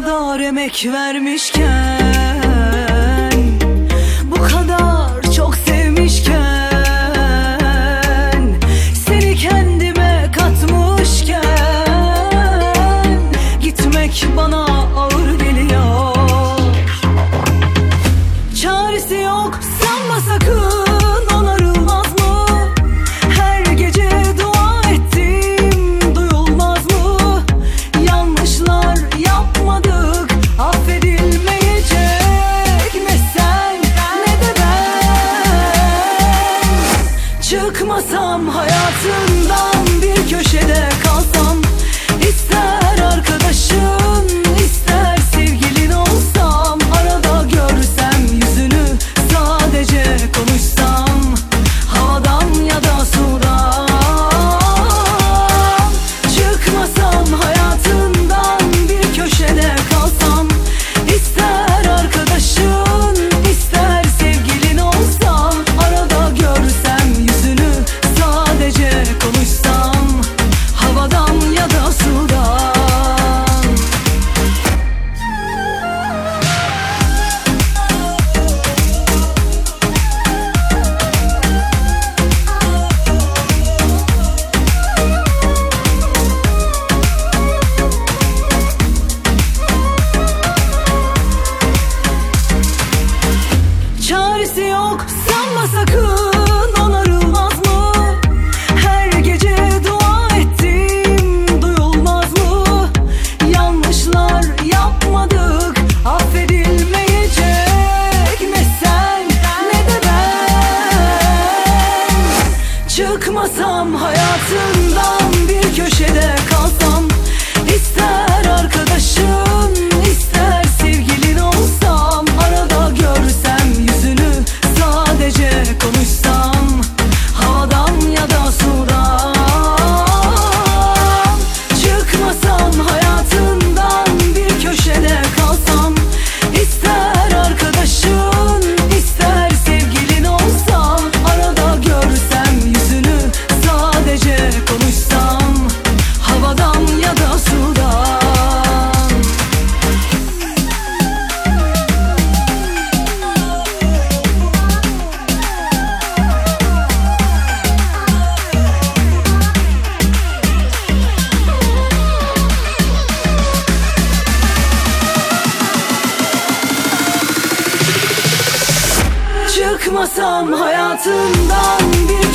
kadar emek vermişken Çıkmasam hayatından bir köşe to Çıkmasam hayatımdan bir